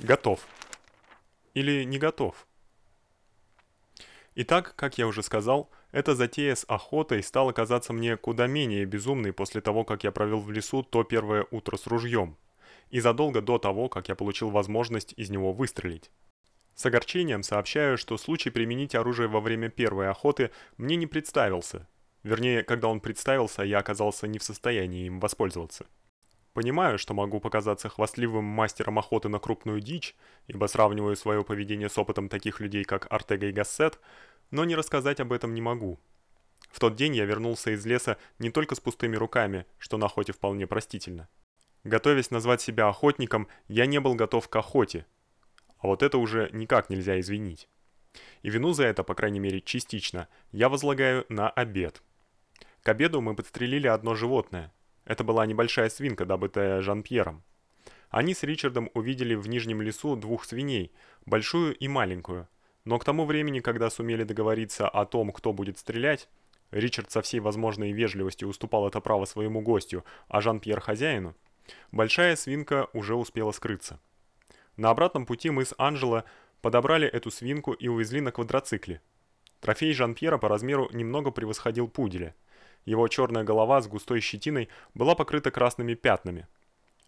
готов. Или не готов. Итак, как я уже сказал, эта затея с охотой стала казаться мне куда менее безумной после того, как я провел в лесу то первое утро с ружьем, и задолго до того, как я получил возможность из него выстрелить. С огорчением сообщаю, что случай применить оружие во время первой охоты мне не представился. Вернее, когда он представился, я оказался не в состоянии им воспользоваться. Понимаю, что могу показаться хвастливым мастером охоты на крупную дичь, ибо сравниваю свое поведение с опытом таких людей, как Артега и Гассет, но не рассказать об этом не могу. В тот день я вернулся из леса не только с пустыми руками, что на охоте вполне простительно. Готовясь назвать себя охотником, я не был готов к охоте. А вот это уже никак нельзя извинить. И вину за это, по крайней мере, частично, я возлагаю на обед. К обеду мы подстрелили одно животное – это была небольшая свинка, добытая Жан-Пьером. Они с Ричардом увидели в нижнем лесу двух свиней, большую и маленькую. Но к тому времени, когда сумели договориться о том, кто будет стрелять, Ричард со всей возможной вежливостью уступал это право своему гостю, а Жан-Пьер хозяину. Большая свинка уже успела скрыться. На обратном пути мы с Анжело подобрали эту свинку и увезли на квадроцикле. Трофей Жан-Пьера по размеру немного превосходил пуделя. Его черная голова с густой щетиной была покрыта красными пятнами.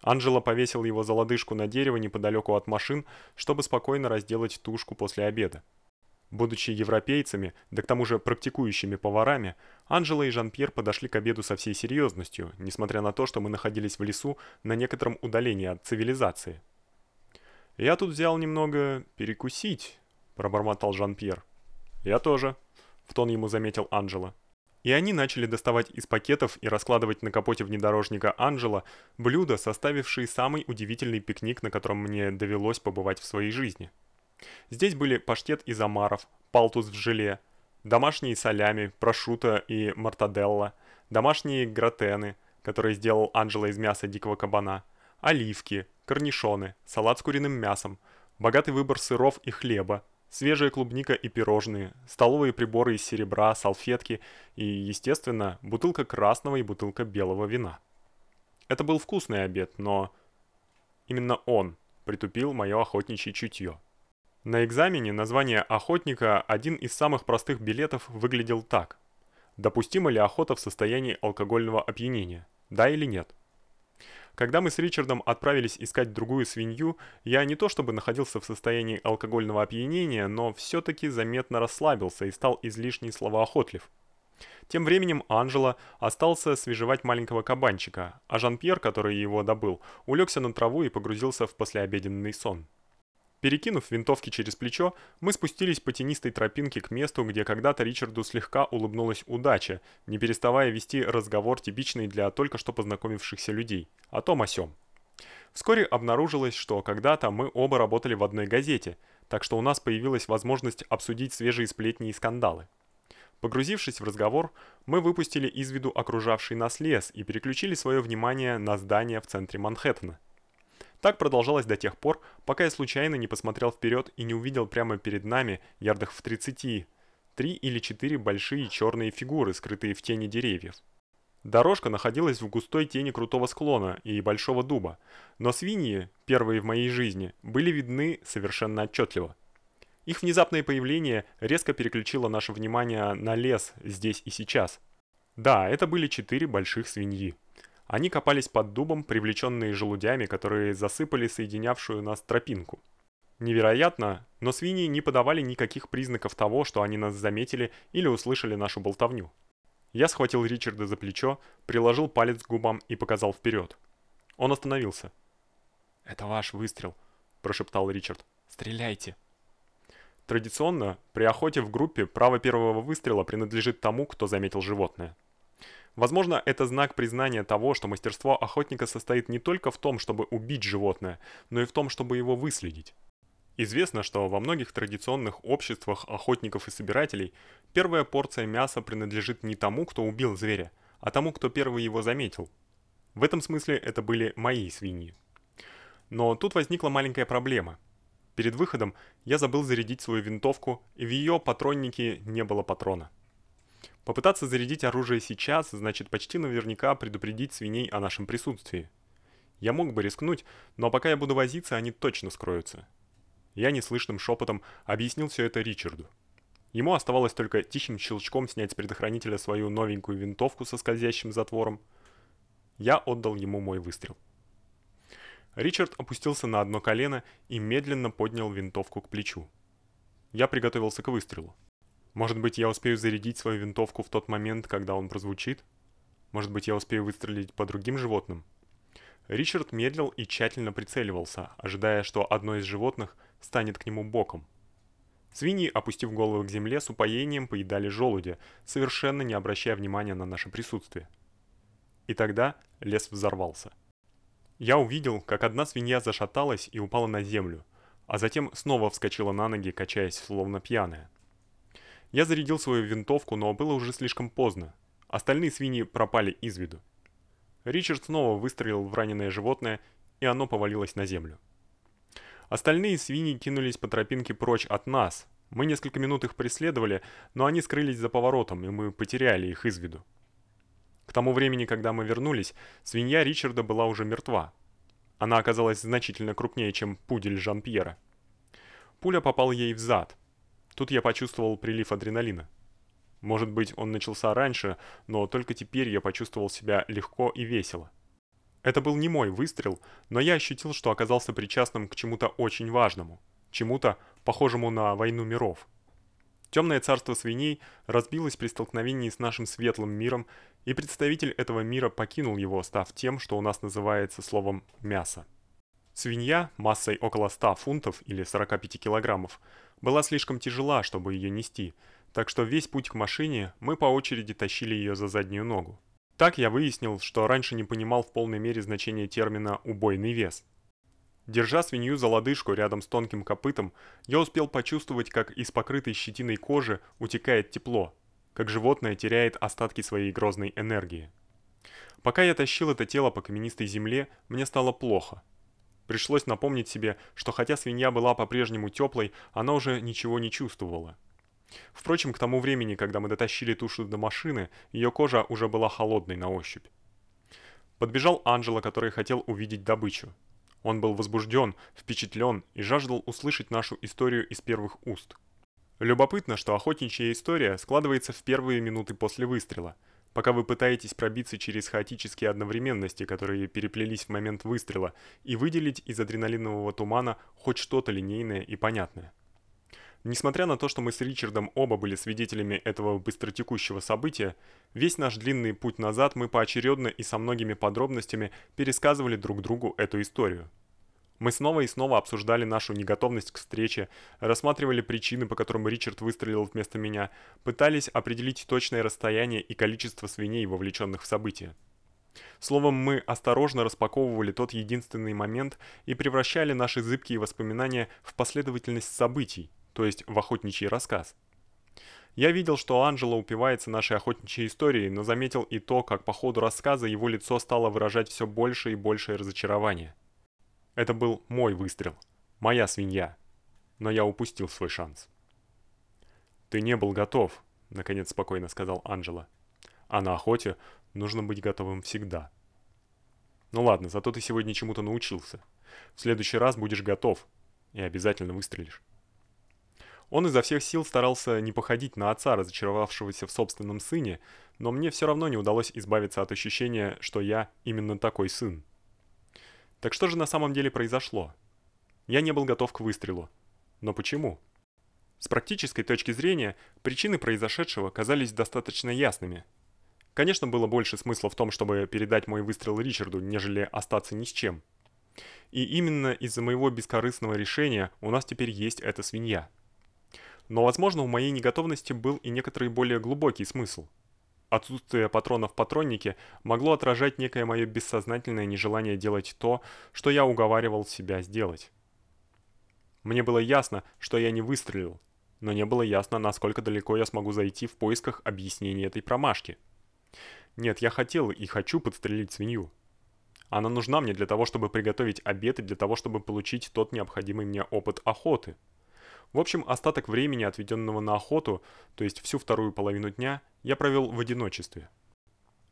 Анжела повесил его за лодыжку на дерево неподалеку от машин, чтобы спокойно разделать тушку после обеда. Будучи европейцами, да к тому же практикующими поварами, Анжела и Жан-Пьер подошли к обеду со всей серьезностью, несмотря на то, что мы находились в лесу на некотором удалении от цивилизации. «Я тут взял немного перекусить», — пробормотал Жан-Пьер. «Я тоже», — в тон ему заметил Анжела и они начали доставать из пакетов и раскладывать на капоте внедорожника Анжела блюда, составившие самый удивительный пикник, на котором мне довелось побывать в своей жизни. Здесь были паштет из омаров, палтус в желе, домашние солями, прошутто и мартаделла, домашние гратены, которые сделал Анжела из мяса дикого кабана, оливки, корнишоны, салат с куриным мясом, богатый выбор сыров и хлеба, свежая клубника и пирожные, столовые приборы из серебра, салфетки и, естественно, бутылка красного и бутылка белого вина. Это был вкусный обед, но именно он притупил моё охотничье чутье. На экзамене название охотника один из самых простых билетов выглядел так: Допустима ли охота в состоянии алкогольного опьянения? Да или нет? Когда мы с Ричардом отправились искать другую свинью, я не то чтобы находился в состоянии алкогольного опьянения, но все таки заметно расслабился и стал излишне словоохотлив. Тем временем Анжела остался свежевать маленького кабанчика, а Жан-Пьер, который его добыл, улегся на траву и погрузился в послеобеденный сон. Перекинув винтовки через плечо, мы спустились по тенистой тропинке к месту, где когда-то Ричарду слегка улыбнулась удача, не переставая вести разговор типичный для только что познакомившихся людей, о том о сём. Вскоре обнаружилось, что когда-то мы оба работали в одной газете, так что у нас появилась возможность обсудить свежие сплетни и скандалы. Погрузившись в разговор, мы выпустили из виду окружавший нас лес и переключили свое внимание на здание в центре Манхэттена. Так продолжалось до тех пор, пока я случайно не посмотрел вперед и не увидел прямо перед нами, ярдах в 30, три или четыре большие черные фигуры, скрытые в тени деревьев. Дорожка находилась в густой тени крутого склона и большого дуба, но свиньи, первые в моей жизни, были видны совершенно отчетливо. Их внезапное появление резко переключило наше внимание на лес здесь и сейчас. Да, это были четыре больших свиньи. Они копались под дубом, привлеченные желудями, которые засыпали соединявшую нас тропинку. Невероятно, но свиньи не подавали никаких признаков того, что они нас заметили или услышали нашу болтовню. Я схватил Ричарда за плечо, приложил палец к губам и показал вперед. Он остановился. "Это ваш выстрел", прошептал Ричард. "Стреляйте". Традиционно при охоте в группе право первого выстрела принадлежит тому, кто заметил животное. Возможно, это знак признания того, что мастерство охотника состоит не только в том, чтобы убить животное, но и в том, чтобы его выследить. Известно, что во многих традиционных обществах охотников и собирателей первая порция мяса принадлежит не тому, кто убил зверя, а тому, кто первый его заметил. В этом смысле это были мои свиньи. Но тут возникла маленькая проблема. Перед выходом я забыл зарядить свою винтовку, и в её патроннике не было патрона. Попытаться зарядить оружие сейчас значит почти наверняка предупредить свиней о нашем присутствии. Я мог бы рискнуть, но пока я буду возиться, они точно скроются. Я неслышным шепотом объяснил все это Ричарду. Ему оставалось только тихим щелчком снять с предохранителя свою новенькую винтовку со скользящим затвором. Я отдал ему мой выстрел. Ричард опустился на одно колено и медленно поднял винтовку к плечу. Я приготовился к выстрелу. Может быть, я успею зарядить свою винтовку в тот момент, когда он прозвучит? Может быть, я успею выстрелить по другим животным? Ричард медлил и тщательно прицеливался, ожидая, что одно из животных станет к нему боком. Свиньи, опустив головы к земле, с упоением поедали желудя, совершенно не обращая внимания на наше присутствие. И тогда лес взорвался. Я увидел, как одна свинья зашаталась и упала на землю, а затем снова вскочила на ноги, качаясь словно пьяная. Я зарядил свою винтовку, но было уже слишком поздно. Остальные свиньи пропали из виду. Ричард снова выстрелил в раненое животное, и оно повалилось на землю. Остальные свиньи кинулись по тропинке прочь от нас. Мы несколько минут их преследовали, но они скрылись за поворотом, и мы потеряли их из виду. К тому времени, когда мы вернулись, свинья Ричарда была уже мертва. Она оказалась значительно крупнее, чем пудель Жан-Пьера. Пуля попала ей в зад. Тут я почувствовал прилив адреналина. Может быть, он начался раньше, но только теперь я почувствовал себя легко и весело. Это был не мой выстрел, но я ощутил, что оказался причастным к чему-то очень важному, чему-то похожему на войну миров. Темное царство свиней разбилось при столкновении с нашим светлым миром, и представитель этого мира покинул его, став тем, что у нас называется словом мясо. Свинья массой около 100 фунтов или 45 килограммов была слишком тяжела, чтобы ее нести, так что весь путь к машине мы по очереди тащили ее за заднюю ногу. Так я выяснил, что раньше не понимал в полной мере значения термина убойный вес. Держа свинью за лодыжку рядом с тонким копытом, я успел почувствовать, как из покрытой щетиной кожи утекает тепло, как животное теряет остатки своей грозной энергии. Пока я тащил это тело по каменистой земле, мне стало плохо. Пришлось напомнить себе, что хотя свинья была по-прежнему теплой, она уже ничего не чувствовала. Впрочем, к тому времени, когда мы дотащили тушу до машины, ее кожа уже была холодной на ощупь. Подбежал Анджело, который хотел увидеть добычу. Он был возбужден, впечатлен и жаждал услышать нашу историю из первых уст. Любопытно, что охотничья история складывается в первые минуты после выстрела, пока вы пытаетесь пробиться через хаотические одновременности, которые переплелись в момент выстрела, и выделить из адреналинового тумана хоть что-то линейное и понятное. Несмотря на то, что мы с Ричардом оба были свидетелями этого быстротекущего события, весь наш длинный путь назад мы поочередно и со многими подробностями пересказывали друг другу эту историю. Мы снова и снова обсуждали нашу неготовность к встрече, рассматривали причины, по которым Ричард выстрелил вместо меня, пытались определить точное расстояние и количество свиней, вовлеченных в события. Словом, мы осторожно распаковывали тот единственный момент и превращали наши зыбкие воспоминания в последовательность событий, то есть в охотничий рассказ. Я видел, что Анжела упивается нашей охотничьей историей, но заметил и то, как по ходу рассказа его лицо стало выражать все больше и большее разочарование. Это был мой выстрел, моя свинья, но я упустил свой шанс. Ты не был готов, наконец спокойно сказал Анжела. А на охоте нужно быть готовым всегда. Ну ладно, зато ты сегодня чему-то научился. В следующий раз будешь готов и обязательно выстрелишь. Он изо всех сил старался не походить на отца, разочаровавшегося в собственном сыне, но мне все равно не удалось избавиться от ощущения, что я именно такой сын. Так что же на самом деле произошло? Я не был готов к выстрелу. Но почему? С практической точки зрения, причины произошедшего казались достаточно ясными. Конечно, было больше смысла в том, чтобы передать мой выстрел Ричарду, нежели остаться ни с чем. И именно из-за моего бескорыстного решения у нас теперь есть эта свинья. Но, возможно, у моей неготовности был и некоторый более глубокий смысл. Отсутствие патронов в патроннике могло отражать некое мое бессознательное нежелание делать то, что я уговаривал себя сделать. Мне было ясно, что я не выстрелил, но не было ясно, насколько далеко я смогу зайти в поисках объяснения этой промашки. Нет, я хотел и хочу подстрелить свинью. Она нужна мне для того, чтобы приготовить обед и для того, чтобы получить тот необходимый мне опыт охоты. В общем, остаток времени, отведенного на охоту, то есть всю вторую половину дня, я провел в одиночестве.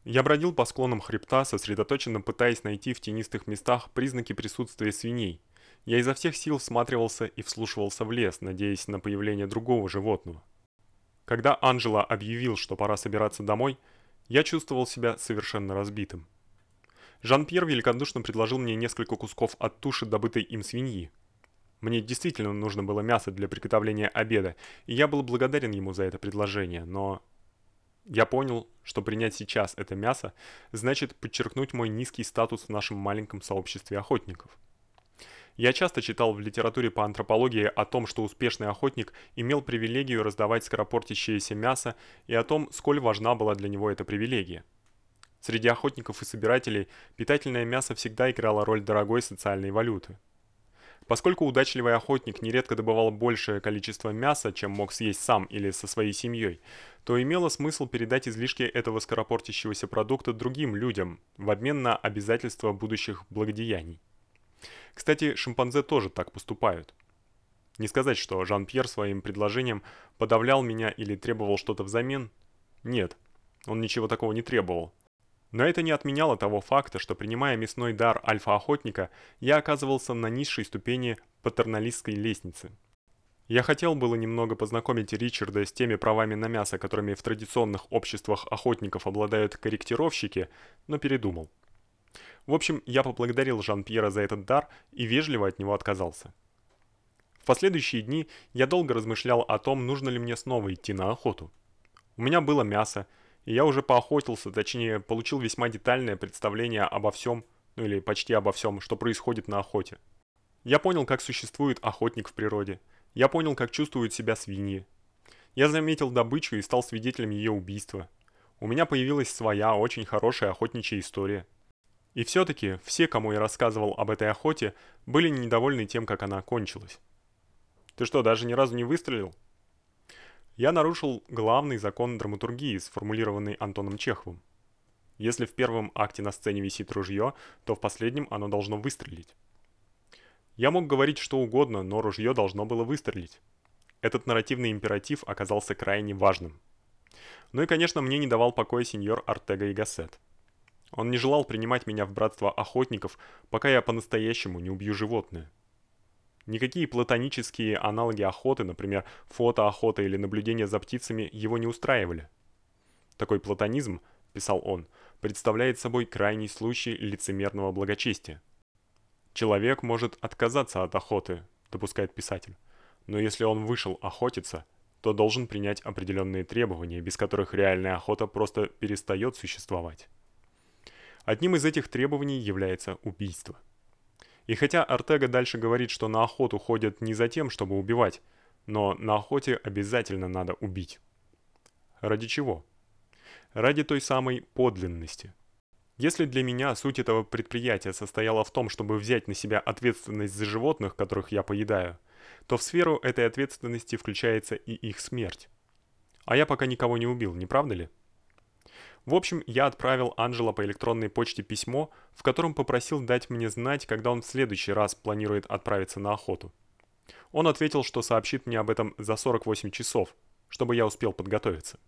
Я бродил по склонам хребта, сосредоточенно пытаясь найти в тенистых местах признаки присутствия свиней. Я изо всех сил всматривался и вслушивался в лес, надеясь на появление другого животного. Когда Анжела объявил, что пора собираться домой, я чувствовал себя совершенно разбитым. Жан-Пьер великодушно предложил мне несколько кусков от туши добытой им свиньи. Мне действительно нужно было мясо для приготовления обеда, и я был благодарен ему за это предложение, но я понял, что принять сейчас это мясо значит подчеркнуть мой низкий статус в нашем маленьком сообществе охотников. Я часто читал в литературе по антропологии о том, что успешный охотник имел привилегию раздавать скоропортящееся мясо и о том, сколь важна была для него эта привилегия. Среди охотников и собирателей питательное мясо всегда играло роль дорогой социальной валюты. Поскольку удачливый охотник нередко добывал большее количество мяса, чем мог съесть сам или со своей семьей, то имело смысл передать излишки этого скоропортящегося продукта другим людям в обмен на обязательства будущих благодеяний. Кстати, шимпанзе тоже так поступают. Не сказать, что Жан-Пьер своим предложением подавлял меня или требовал что-то взамен. Нет, он ничего такого не требовал. Но это не отменяло того факта, что принимая мясной дар альфа-охотника, я оказывался на низшей ступени патерналистской лестницы. Я хотел было немного познакомить Ричарда с теми правами на мясо, которыми в традиционных обществах охотников обладают корректировщики, но передумал. В общем, я поблагодарил Жан-Пьера за этот дар и вежливо от него отказался. В последующие дни я долго размышлял о том, нужно ли мне снова идти на охоту. У меня было мясо, и я уже поохотился, точнее, получил весьма детальное представление обо всем, ну или почти обо всем, что происходит на охоте. Я понял, как существует охотник в природе. Я понял, как чувствуют себя свиньи. Я заметил добычу и стал свидетелем ее убийства. У меня появилась своя, очень хорошая охотничья история. И все таки все, кому я рассказывал об этой охоте, были недовольны тем, как она кончилась. Ты что, даже ни разу не выстрелил? Я нарушил главный закон драматургии, сформулированный Антоном Чеховым. Если в первом акте на сцене висит ружье, то в последнем оно должно выстрелить. Я мог говорить что угодно, но ружье должно было выстрелить. Этот нарративный императив оказался крайне важным. Ну и, конечно, мне не давал покоя сеньор Артега и Гассет. Он не желал принимать меня в братство охотников, пока я по-настоящему не убью животное. Никакие платонические аналоги охоты, например, фотоохота или наблюдение за птицами, его не устраивали. Такой платонизм, писал он, представляет собой крайний случай лицемерного благочестия. Человек может отказаться от охоты, допускает писатель. Но если он вышел охотиться, то должен принять определенные требования, без которых реальная охота просто перестает существовать. Одним из этих требований является убийство. И хотя Артега дальше говорит, что на охоту ходят не за тем, чтобы убивать, но на охоте обязательно надо убить. Ради чего? Ради той самой подлинности. Если для меня суть этого предприятия состояла в том, чтобы взять на себя ответственность за животных, которых я поедаю, то в сферу этой ответственности включается и их смерть. А я пока никого не убил, не правда ли? В общем, я отправил Анжело по электронной почте письмо, в котором попросил дать мне знать, когда он в следующий раз планирует отправиться на охоту. Он ответил, что сообщит мне об этом за 48 часов, чтобы я успел подготовиться.